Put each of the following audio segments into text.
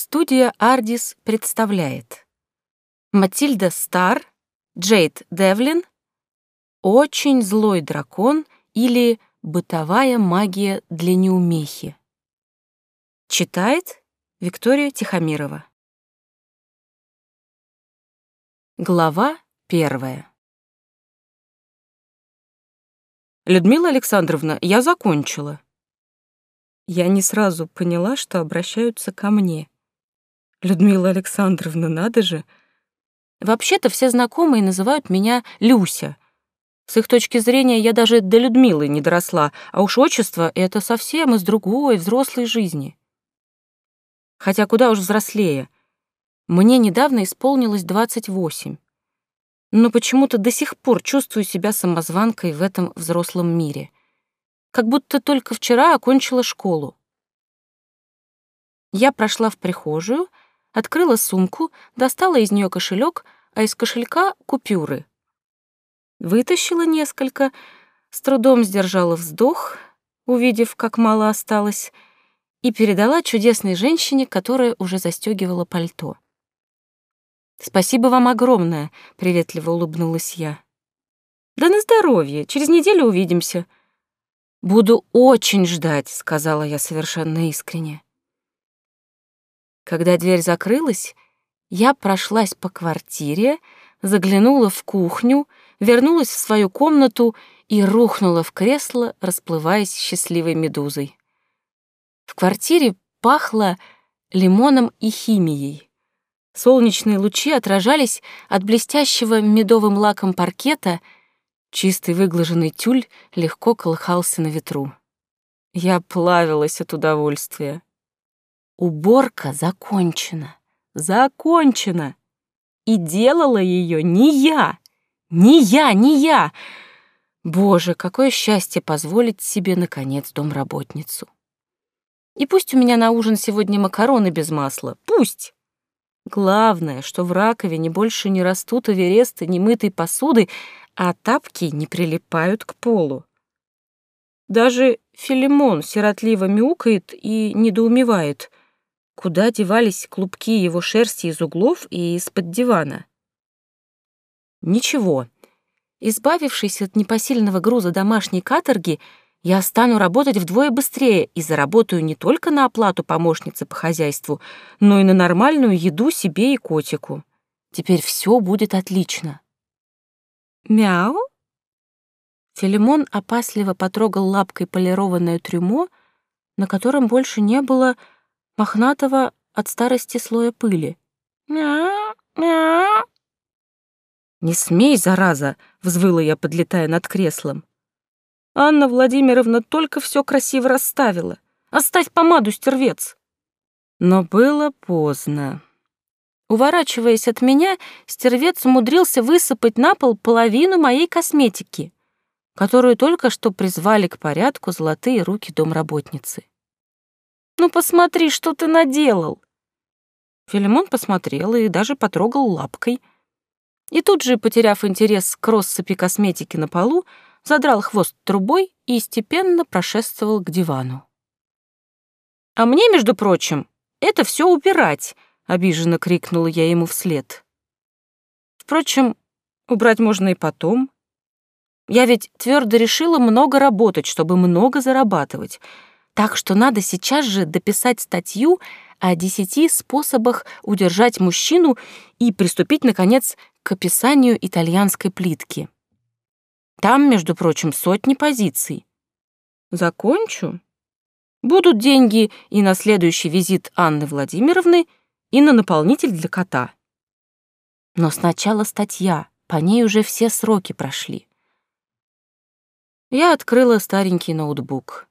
Студия «Ардис» представляет Матильда Стар, Джейд Девлин, «Очень злой дракон» или «Бытовая магия для неумехи». Читает Виктория Тихомирова. Глава первая. «Людмила Александровна, я закончила». Я не сразу поняла, что обращаются ко мне. Людмила Александровна, надо же. Вообще-то все знакомые называют меня Люся. С их точки зрения я даже до Людмилы не доросла, а уж отчество — это совсем из другой, взрослой жизни. Хотя куда уж взрослее. Мне недавно исполнилось 28. Но почему-то до сих пор чувствую себя самозванкой в этом взрослом мире. Как будто только вчера окончила школу. Я прошла в прихожую — открыла сумку, достала из нее кошелек, а из кошелька — купюры. Вытащила несколько, с трудом сдержала вздох, увидев, как мало осталось, и передала чудесной женщине, которая уже застегивала пальто. «Спасибо вам огромное», — приветливо улыбнулась я. «Да на здоровье, через неделю увидимся». «Буду очень ждать», — сказала я совершенно искренне. Когда дверь закрылась, я прошлась по квартире, заглянула в кухню, вернулась в свою комнату и рухнула в кресло, расплываясь счастливой медузой. В квартире пахло лимоном и химией. Солнечные лучи отражались от блестящего медовым лаком паркета, чистый выглаженный тюль легко колыхался на ветру. Я плавилась от удовольствия. Уборка закончена. Закончена. И делала ее не я. Не я, не я. Боже, какое счастье позволить себе, наконец, домработницу. И пусть у меня на ужин сегодня макароны без масла. Пусть. Главное, что в раковине больше не растут авересты немытой посуды, а тапки не прилипают к полу. Даже Филимон сиротливо мяукает и недоумевает. Куда девались клубки его шерсти из углов и из-под дивана? Ничего. Избавившись от непосильного груза домашней каторги, я стану работать вдвое быстрее и заработаю не только на оплату помощницы по хозяйству, но и на нормальную еду себе и котику. Теперь все будет отлично. Мяу? Филимон опасливо потрогал лапкой полированное трюмо, на котором больше не было мохнатого от старости слоя пыли. «Мя, мя!» «Не смей, зараза!» — взвыла я, подлетая над креслом. «Анна Владимировна только все красиво расставила. Оставь помаду, стервец!» Но было поздно. Уворачиваясь от меня, стервец умудрился высыпать на пол половину моей косметики, которую только что призвали к порядку золотые руки домработницы. Ну посмотри, что ты наделал!» Филимон посмотрел и даже потрогал лапкой. И тут же, потеряв интерес к россыпи косметики на полу, задрал хвост трубой и степенно прошествовал к дивану. «А мне, между прочим, это все убирать!» — обиженно крикнула я ему вслед. «Впрочем, убрать можно и потом. Я ведь твердо решила много работать, чтобы много зарабатывать, так что надо сейчас же дописать статью о десяти способах удержать мужчину и приступить, наконец, к описанию итальянской плитки. Там, между прочим, сотни позиций. Закончу. Будут деньги и на следующий визит Анны Владимировны, и на наполнитель для кота. Но сначала статья, по ней уже все сроки прошли. Я открыла старенький ноутбук.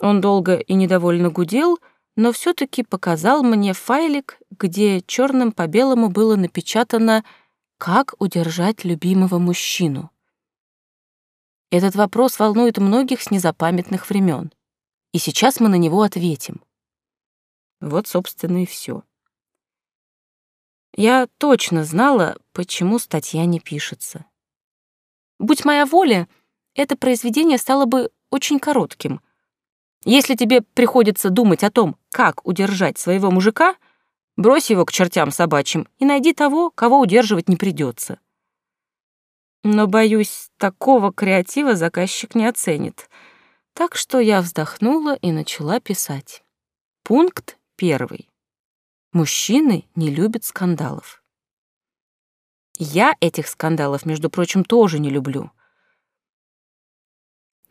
Он долго и недовольно гудел, но все таки показал мне файлик, где черным по белому было напечатано «Как удержать любимого мужчину?». Этот вопрос волнует многих с незапамятных времен, и сейчас мы на него ответим. Вот, собственно, и все. Я точно знала, почему статья не пишется. Будь моя воля, это произведение стало бы очень коротким — Если тебе приходится думать о том, как удержать своего мужика, брось его к чертям собачьим и найди того, кого удерживать не придется. Но, боюсь, такого креатива заказчик не оценит. Так что я вздохнула и начала писать. Пункт первый. Мужчины не любят скандалов. Я этих скандалов, между прочим, тоже не люблю.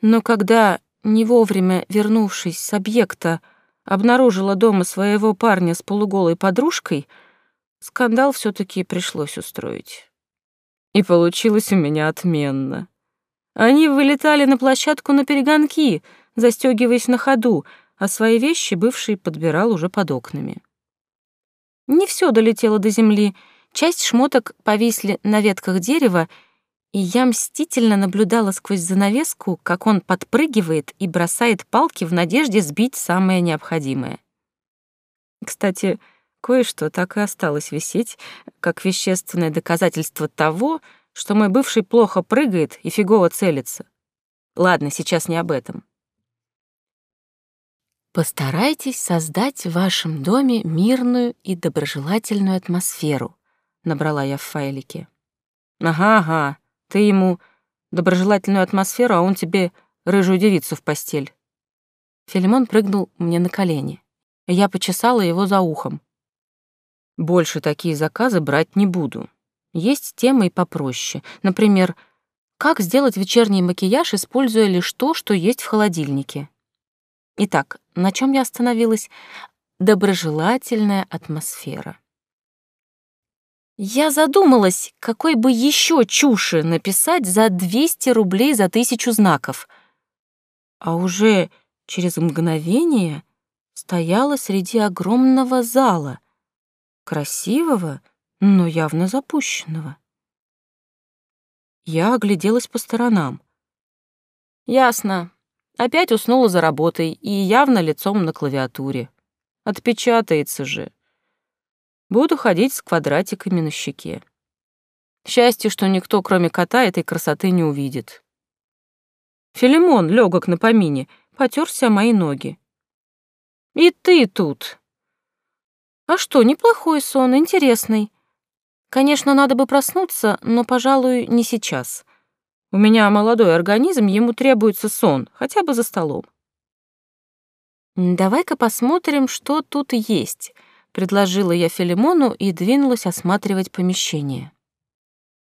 Но когда, не вовремя вернувшись с объекта, обнаружила дома своего парня с полуголой подружкой, скандал все таки пришлось устроить. И получилось у меня отменно. Они вылетали на площадку на перегонки, застегиваясь на ходу, а свои вещи бывший подбирал уже под окнами. Не все долетело до земли, часть шмоток повисли на ветках дерева, и я мстительно наблюдала сквозь занавеску, как он подпрыгивает и бросает палки в надежде сбить самое необходимое. Кстати, кое-что так и осталось висеть, как вещественное доказательство того, что мой бывший плохо прыгает и фигово целится. Ладно, сейчас не об этом. Постарайтесь создать в вашем доме мирную и доброжелательную атмосферу, набрала я в файлике. Ага, ага. Ты ему доброжелательную атмосферу, а он тебе рыжую девицу в постель. Филимон прыгнул мне на колени. Я почесала его за ухом. Больше такие заказы брать не буду. Есть темы и попроще. Например, как сделать вечерний макияж, используя лишь то, что есть в холодильнике. Итак, на чем я остановилась? Доброжелательная атмосфера. Я задумалась, какой бы еще чуши написать за 200 рублей за тысячу знаков. А уже через мгновение стояла среди огромного зала, красивого, но явно запущенного. Я огляделась по сторонам. Ясно. Опять уснула за работой и явно лицом на клавиатуре. Отпечатается же. Буду ходить с квадратиками на щеке. Счастье, что никто, кроме кота, этой красоты не увидит. Филимон, легок на помине, потерся о мои ноги. И ты тут. А что, неплохой сон, интересный. Конечно, надо бы проснуться, но, пожалуй, не сейчас. У меня молодой организм, ему требуется сон, хотя бы за столом. Давай-ка посмотрим, что тут есть — предложила я Филимону и двинулась осматривать помещение.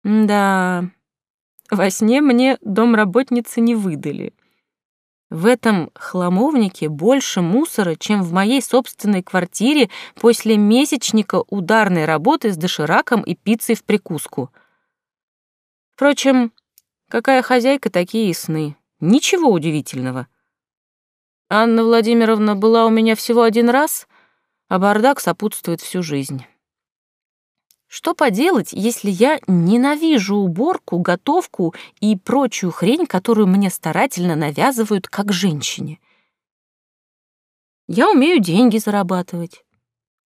Да, во сне мне домработницы не выдали. В этом хламовнике больше мусора, чем в моей собственной квартире после месячника ударной работы с дошираком и пиццей в прикуску. Впрочем, какая хозяйка, такие и сны. Ничего удивительного. Анна Владимировна была у меня всего один раз — а бардак сопутствует всю жизнь. Что поделать, если я ненавижу уборку, готовку и прочую хрень, которую мне старательно навязывают как женщине? Я умею деньги зарабатывать,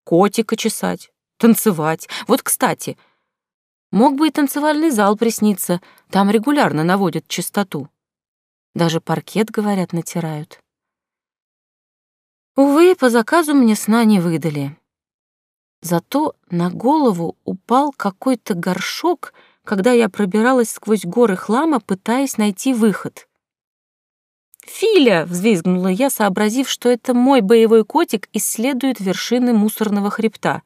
котика чесать, танцевать. Вот, кстати, мог бы и танцевальный зал присниться, там регулярно наводят чистоту. Даже паркет, говорят, натирают. Увы, по заказу мне сна не выдали. Зато на голову упал какой-то горшок, когда я пробиралась сквозь горы хлама, пытаясь найти выход. «Филя!» — взвизгнула я, сообразив, что это мой боевой котик исследует вершины мусорного хребта.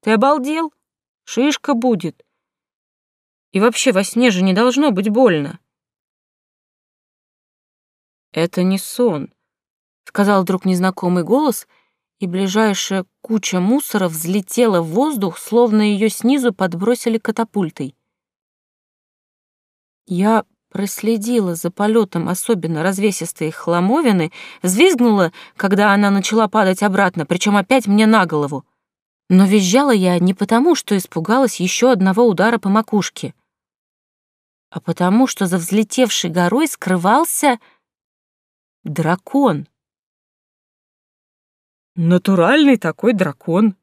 «Ты обалдел? Шишка будет. И вообще во сне же не должно быть больно». «Это не сон», — сказал вдруг незнакомый голос, и ближайшая куча мусора взлетела в воздух, словно ее снизу подбросили катапультой. Я проследила за полетом особенно развесистой хламовины, взвизгнула, когда она начала падать обратно, причем опять мне на голову. Но визжала я не потому, что испугалась еще одного удара по макушке, а потому что за взлетевшей горой скрывался дракон. Натуральный такой дракон.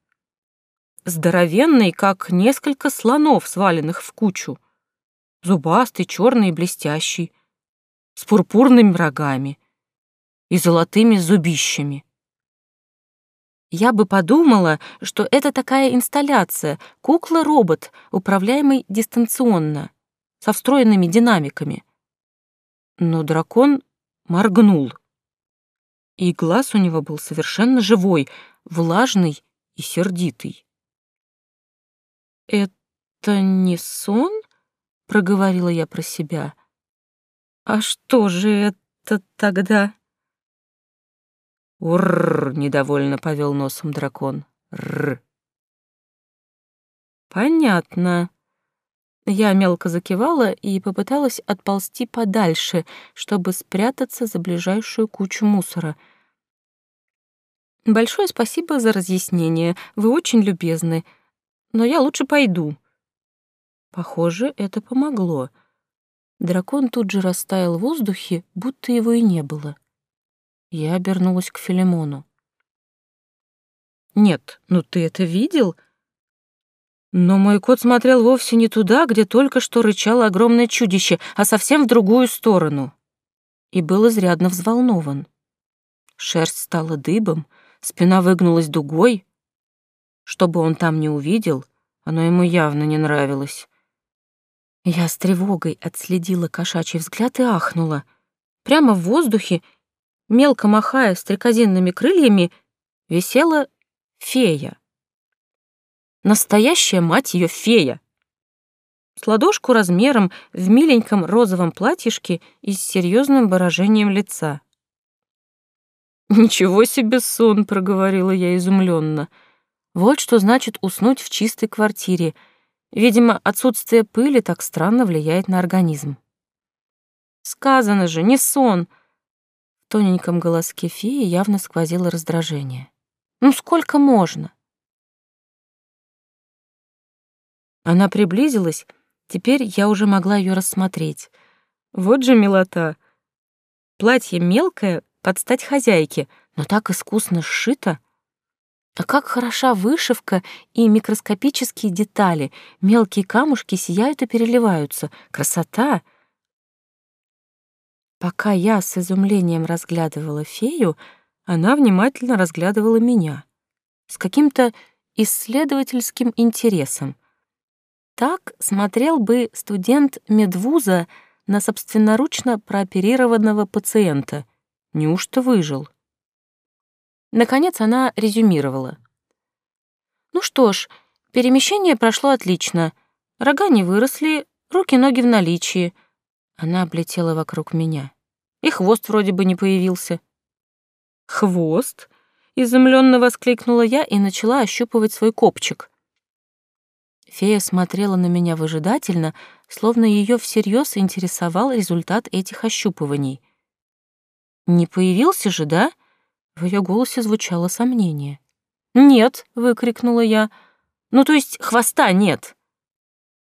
Здоровенный, как несколько слонов, сваленных в кучу. Зубастый, черный и блестящий. С пурпурными рогами. и золотыми зубищами. Я бы подумала, что это такая инсталляция, кукла-робот, управляемый дистанционно, со встроенными динамиками. Но дракон моргнул. И глаз у него был совершенно живой, влажный и сердитый. «Это не сон?» — проговорила я про себя. «А что же это тогда?» «Уррр!» — недовольно повел носом дракон. «Ррр!» «Понятно». Я мелко закивала и попыталась отползти подальше, чтобы спрятаться за ближайшую кучу мусора. «Большое спасибо за разъяснение. Вы очень любезны. Но я лучше пойду». Похоже, это помогло. Дракон тут же растаял в воздухе, будто его и не было. Я обернулась к Филимону. «Нет, ну ты это видел?» Но мой кот смотрел вовсе не туда, где только что рычало огромное чудище, а совсем в другую сторону. И был изрядно взволнован. Шерсть стала дыбом, спина выгнулась дугой. Что бы он там не увидел, оно ему явно не нравилось. Я с тревогой отследила кошачий взгляд и ахнула. Прямо в воздухе мелко махая стрекозинными крыльями, висела фея. Настоящая мать ее фея. С ладошку размером в миленьком розовом платьишке и с серьезным выражением лица. «Ничего себе сон!» — проговорила я изумленно. «Вот что значит уснуть в чистой квартире. Видимо, отсутствие пыли так странно влияет на организм». «Сказано же, не сон!» тоненьком голоске феи явно сквозило раздражение. «Ну сколько можно?» Она приблизилась, теперь я уже могла ее рассмотреть. Вот же милота! Платье мелкое, под стать хозяйке, но так искусно сшито. А как хороша вышивка и микроскопические детали, мелкие камушки сияют и переливаются. Красота! Пока я с изумлением разглядывала фею, она внимательно разглядывала меня с каким-то исследовательским интересом. Так смотрел бы студент медвуза на собственноручно прооперированного пациента. Неужто выжил? Наконец она резюмировала. Ну что ж, перемещение прошло отлично. Рога не выросли, руки-ноги в наличии — она облетела вокруг меня. И хвост вроде бы не появился. «Хвост?» — изумленно воскликнула я и начала ощупывать свой копчик. Фея смотрела на меня выжидательно, словно ее всерьез интересовал результат этих ощупываний. «Не появился же, да?» В ее голосе звучало сомнение. «Нет», — выкрикнула я. «Ну, то есть хвоста нет».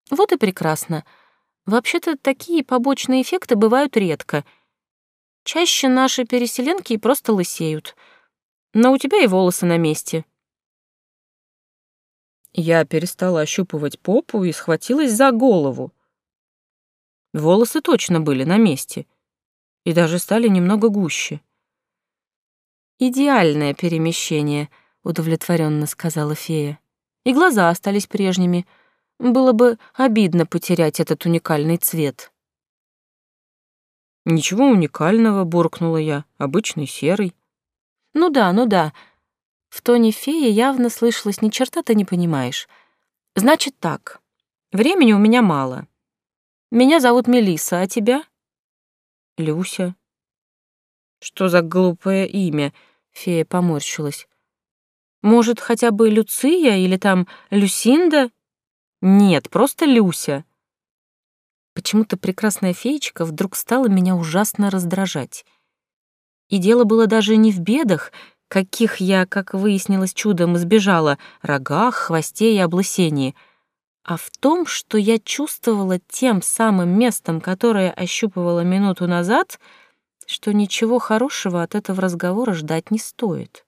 «Вот и прекрасно. Вообще-то такие побочные эффекты бывают редко. Чаще наши переселенки просто лысеют. Но у тебя и волосы на месте. Я перестала ощупывать попу и схватилась за голову. Волосы точно были на месте и даже стали немного гуще. «Идеальное перемещение», — удовлетворенно сказала фея. «И глаза остались прежними — было бы обидно потерять этот уникальный цвет. «Ничего уникального», — буркнула я, — «обычный серый». «Ну да, ну да». В тоне феи явно слышалось «ни черта ты не понимаешь». «Значит так, времени у меня мало. Меня зовут Мелиса, а тебя?» «Люся». «Что за глупое имя?» — фея поморщилась. «Может, хотя бы Люция или там Люсинда?» Нет, просто Люся. Почему-то прекрасная феечка вдруг стала меня ужасно раздражать. И дело было даже не в бедах, каких я, как выяснилось чудом, избежала, рогах, хвосте и облысении, а в том, что я чувствовала тем самым местом, которое ощупывала минуту назад, что ничего хорошего от этого разговора ждать не стоит.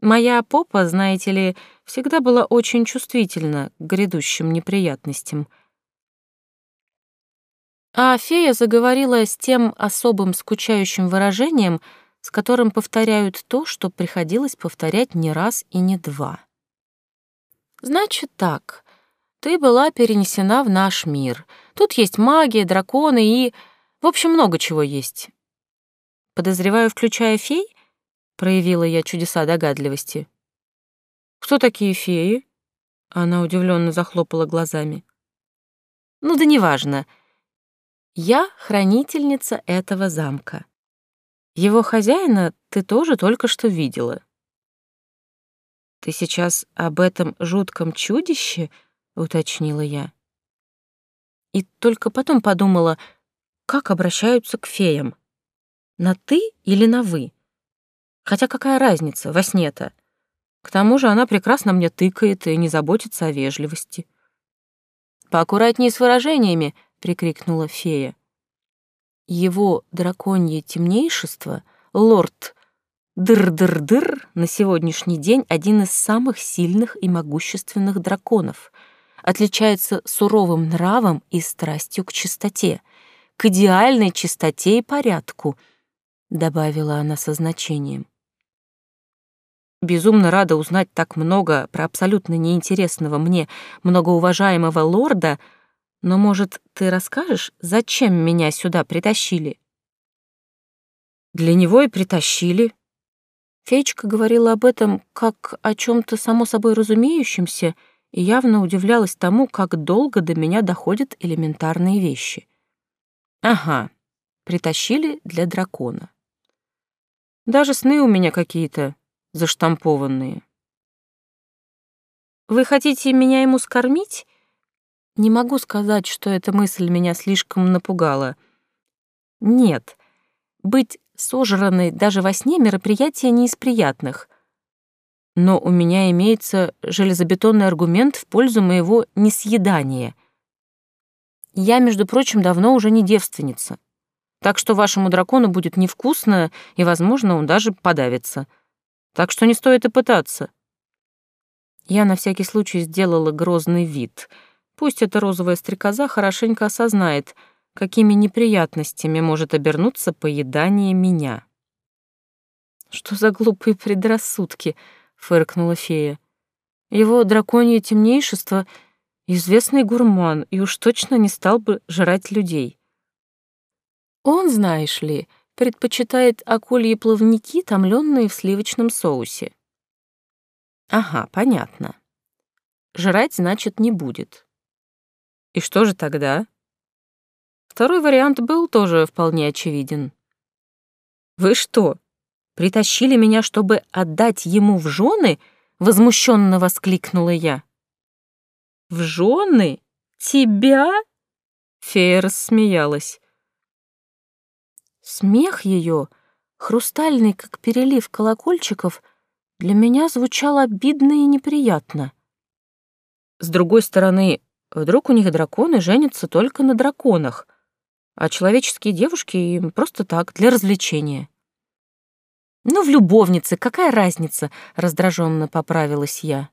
Моя попа, знаете ли, всегда была очень чувствительна к грядущим неприятностям. А фея заговорила с тем особым скучающим выражением, с которым повторяют то, что приходилось повторять не раз и не два. Значит так, ты была перенесена в наш мир. Тут есть магия, драконы и... В общем, много чего есть. Подозреваю, включая фей? Проявила я чудеса догадливости. Кто такие феи? Она удивленно захлопала глазами. Ну да неважно. Я хранительница этого замка. Его хозяина ты тоже только что видела. Ты сейчас об этом жутком чудище, уточнила я. И только потом подумала, как обращаются к феям. На ты или на вы? Хотя какая разница во сне-то? К тому же она прекрасно мне тыкает и не заботится о вежливости. «Поаккуратнее с выражениями!» — прикрикнула фея. Его драконье темнейшество, лорд Дыр-дыр-дыр, на сегодняшний день один из самых сильных и могущественных драконов. Отличается суровым нравом и страстью к чистоте, к идеальной чистоте и порядку, добавила она со значением. Безумно рада узнать так много про абсолютно неинтересного мне многоуважаемого лорда — но, может, ты расскажешь, зачем меня сюда притащили?» «Для него и притащили». Феечка говорила об этом как о чем то само собой разумеющемся и явно удивлялась тому, как долго до меня доходят элементарные вещи. «Ага, притащили для дракона. Даже сны у меня какие-то заштампованные. Вы хотите меня ему скормить не могу сказать, что эта мысль меня слишком напугала. Нет, быть сожранной даже во сне мероприятие не из приятных. Но у меня имеется железобетонный аргумент в пользу моего несъедания. Я, между прочим, давно уже не девственница. Так что вашему дракону будет невкусно, и, возможно, он даже подавится. Так что не стоит и пытаться. Я на всякий случай сделала грозный вид — Пусть эта розовая стрекоза хорошенько осознает, какими неприятностями может обернуться поедание меня. «Что за глупые предрассудки?» — фыркнула фея. «Его драконье темнейшество — известный гурман и уж точно не стал бы жрать людей. Он, знаешь ли, предпочитает акульи плавники, томленные в сливочном соусе». «Ага, понятно. Жрать, значит, не будет. И что же тогда? Второй вариант был тоже вполне очевиден. Вы что, притащили меня, чтобы отдать ему в жены? Возмущенно воскликнула я. В жены? Тебя? Фея рассмеялась. Смех ее, хрустальный, как перелив колокольчиков, для меня звучал обидно и неприятно. С другой стороны, Вдруг у них драконы женятся только на драконах, а человеческие девушки им просто так, для развлечения. «Ну, в любовнице, какая разница?» — раздраженно поправилась я.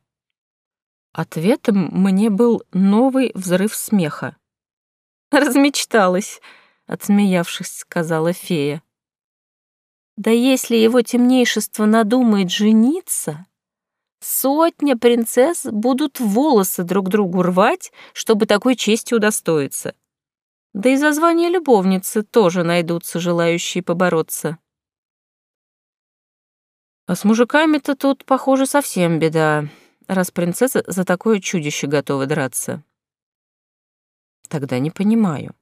Ответом мне был новый взрыв смеха. «Размечталась», — отсмеявшись, сказала фея. «Да если его темнейшество надумает жениться, Сотня принцесс будут волосы друг другу рвать, чтобы такой чести удостоиться. Да и за звание любовницы тоже найдутся желающие побороться. А с мужиками-то тут, похоже, совсем беда, раз принцесса за такое чудище готова драться. Тогда не понимаю.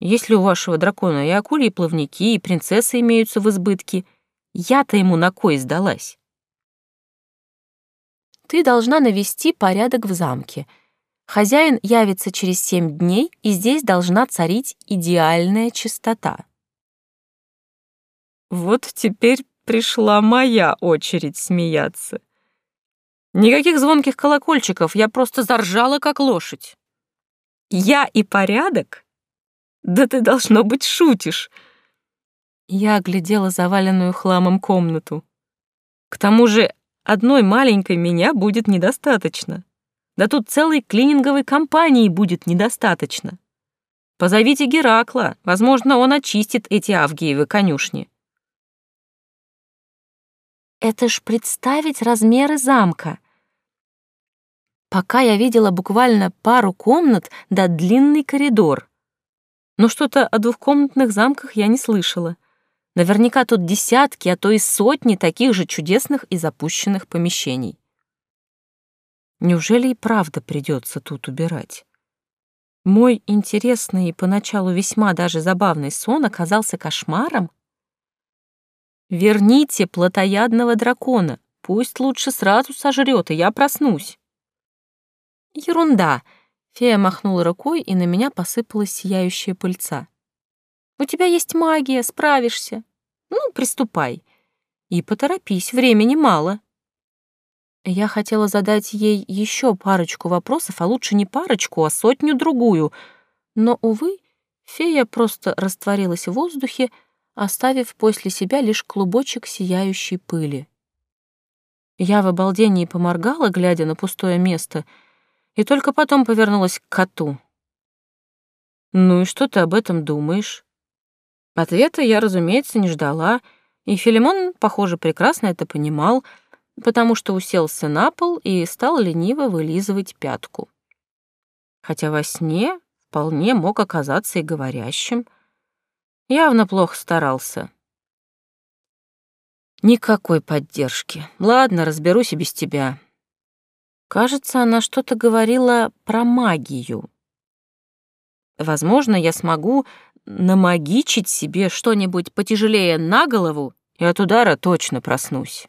Если у вашего дракона и акульи плавники, и принцессы имеются в избытке, я-то ему на кой сдалась? ты должна навести порядок в замке. Хозяин явится через семь дней, и здесь должна царить идеальная чистота. Вот теперь пришла моя очередь смеяться. Никаких звонких колокольчиков, я просто заржала, как лошадь. Я и порядок? Да ты, должно быть, шутишь. Я оглядела заваленную хламом комнату. К тому же Одной маленькой меня будет недостаточно. Да тут целой клининговой компании будет недостаточно. Позовите Геракла, возможно, он очистит эти авгиевы конюшни. Это ж представить размеры замка. Пока я видела буквально пару комнат да длинный коридор. Но что-то о двухкомнатных замках я не слышала. Наверняка тут десятки, а то и сотни таких же чудесных и запущенных помещений. Неужели и правда придется тут убирать? Мой интересный и поначалу весьма даже забавный сон оказался кошмаром? Верните плотоядного дракона. Пусть лучше сразу сожрет, и я проснусь. Ерунда. Фея махнула рукой, и на меня посыпалась сияющая пыльца. У тебя есть магия, справишься. Ну, приступай. И поторопись, времени мало. Я хотела задать ей еще парочку вопросов, а лучше не парочку, а сотню-другую. Но, увы, фея просто растворилась в воздухе, оставив после себя лишь клубочек сияющей пыли. Я в обалдении поморгала, глядя на пустое место, и только потом повернулась к коту. «Ну и что ты об этом думаешь?» Ответа я, разумеется, не ждала, и Филимон, похоже, прекрасно это понимал, потому что уселся на пол и стал лениво вылизывать пятку. Хотя во сне вполне мог оказаться и говорящим — Явно плохо старался. Никакой поддержки. Ладно, разберусь и без тебя. Кажется, она что-то говорила про магию. Возможно, я смогу намагичить себе что-нибудь потяжелее на голову, и от удара точно проснусь.